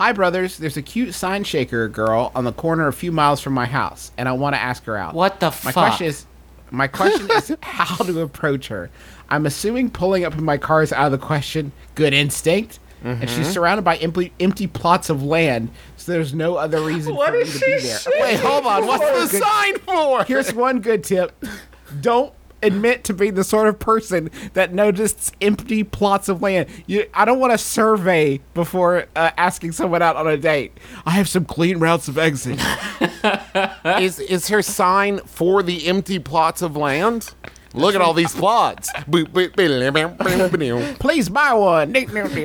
Hi, brothers. There's a cute sign shaker girl on the corner a few miles from my house, and I want to ask her out. What the My fuck? question is, my question is how to approach her. I'm assuming pulling up in my car is out of the question. Good instinct. And she's Mm-hmm. surrounded by empty, empty plots of land, so there's no other reason What for me to she be there. saying? Wait, hold on. What's the good- sign for? Here's one good tip. Don't admit to being the sort of person that noticed empty plots of land. You, I don't want to survey before uh, asking someone out on a date. I have some clean routes of exit. is is her sign for the empty plots of land? Look at all these plots. I'm Please buy one.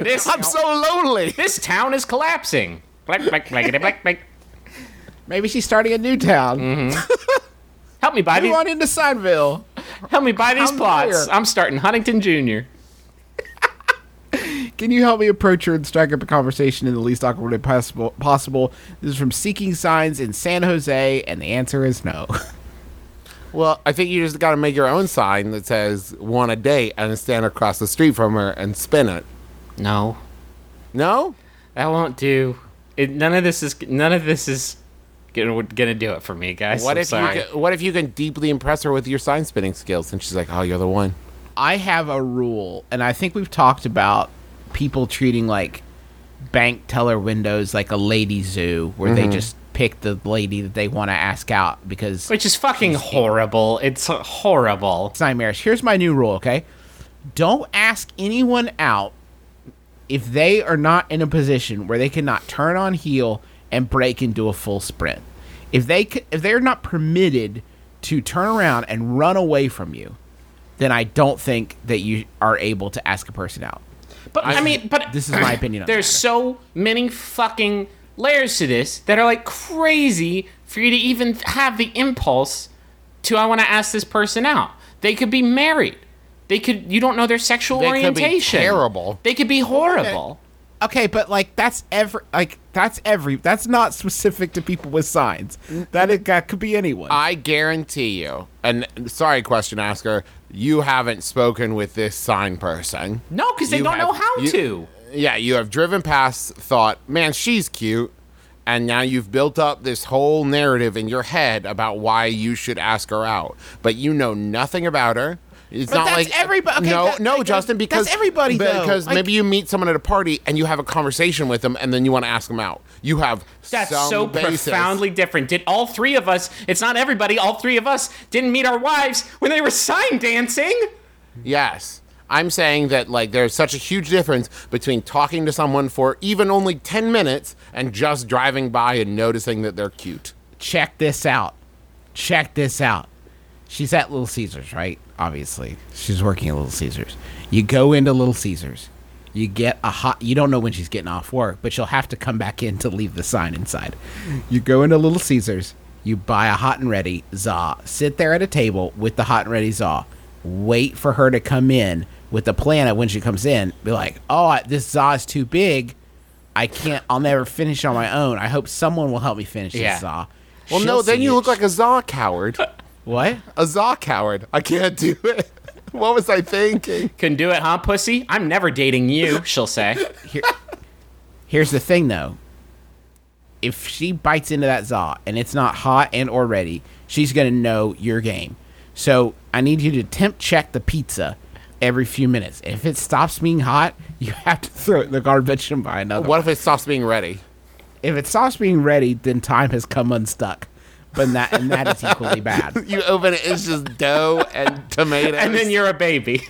This, so lonely. this town is collapsing. Black, black, black, black, black. Maybe she's starting a new town. Help me buy Move these. on into Sineville. Help me buy these I'm plots. there. I'm starting Huntington Jr. Can you help me approach her and strike up a conversation in the least awkward way possible? Possible. This is from Seeking Signs in San Jose, and the answer is no. Well, I think you just got to make your own sign that says "Want a date" and stand across the street from her and spin it. No, No, that won't do. It, none of this is. None of this is gonna, gonna do it for me, guys. what I'm if sorry. you can, what if you can deeply impress her with your sign spinning skills and she's like, "Oh, you're the one." I have a rule, and I think we've talked about people treating like bank teller windows like a lady zoo, where they mm-hmm. just pick the lady that they want to ask out because Which is fucking horrible. It's horrible. it's nightmares. Here's my new rule, okay? Don't ask anyone out if they are not in a position where they cannot turn on heel and break into a full sprint. If they if they're not permitted to turn around and run away from you, then I don't think that you are able to ask a person out. But I, mean, but This is my opinion on There's the so many fucking layers to this that are like crazy for you to even have the impulse to I want to ask this person out. They could be married. They could you don't know their sexual They could be orientation. terrible. They could be horrible. Okay, but like that's every like that's every that's not specific to people with signs. That it that could be anyone. I guarantee you. And sorry, question asker, you haven't spoken with this sign person. No, because they You don't know how you- to. Yeah, you have driven past, thought, man, she's cute. And now you've built up this whole narrative in your head about why you should ask her out. But you know nothing about her. It's But not that's like uh, everybo- okay, no, that- no, like, Justin. that's Because everybody, though. Because Like- maybe you meet someone at a party and you have a conversation with them, and then you want to ask them out. You have That's so basis. profoundly different. Did all three of us, it's not everybody, all three of us didn't meet our wives when they were sign dancing? Yes. I'm saying that like there's such a huge difference between talking to someone for even only 10 minutes and just driving by and noticing that they're cute. check this out. Check this out. She's at Little Caesars, right? Obviously. She's working at Little Caesars. You go into Little Caesars. You get a hot you don't know when she's getting off work, but she'll have to come back in to leave the sign inside. You go into Little Caesars, you buy a hot and ready za, sit there at a table with the hot and ready za. Wait for her to come in with the plan of when she comes in. Be like, "Oh, this za is too big. I can't I'll never finish on my own. I hope someone will help me finish Yeah. this za." Well, She'll no, then you it. look like a Zaw coward. What? a Zaw coward. I can't do it. what was I thinking? Couldn't do it, huh, pussy? I'm never dating you, she'll say. Here, here's the thing, though. If she bites into that za and it's not hot and or ready, she's gonna know your game. So I need you to temp check the pizza every few minutes. If it stops being hot, you have to throw it in the garbage and buy another. What if it stops being ready? If it stops being ready, then time has come unstuck. But that and that is equally bad. You open it, it's just dough and tomatoes. And then you're a baby.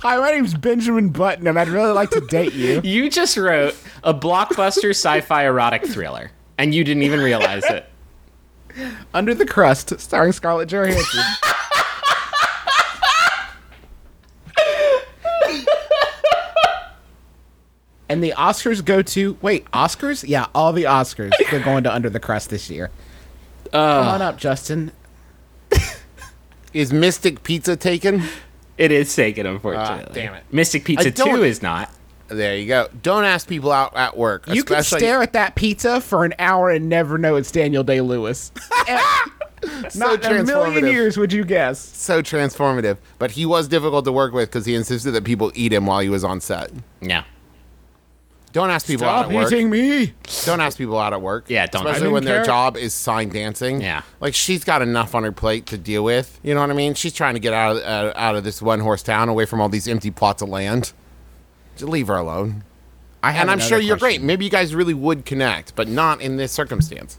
Hi, my name's Benjamin Button, and I'd really like to date you. You just wrote a blockbuster sci fi erotic thriller, and you didn't even realize it. Under the Crust, starring Scarlett Johansson. And the Oscars go to wait, Oscars? Yeah, all the Oscars. They're going to Under the Crust this year. Come on up, Justin. Is Mystic Pizza taken? It is taken, unfortunately. Ah, damn it. Mystic Pizza I 2 is not. There you go. Don't ask people out at work. You could especially- stare at that pizza for an hour and never know it's Daniel Day Lewis. so Not in a million years would you guess. So transformative. But he was difficult to work with because he insisted that people eat him while he was on set. Yeah. Don't ask people out at work. hitting me. Don't ask people out at work. Yeah, don't. I Especially didn't when their care. job is sign dancing. Yeah. like she's got enough on her plate to deal with. You know what I mean? She's trying to get out of uh, out of this one horse town, away from all these empty plots of land. Just leave her alone. I have And I'm another sure you're great. Maybe you guys really would connect, but not in this circumstance.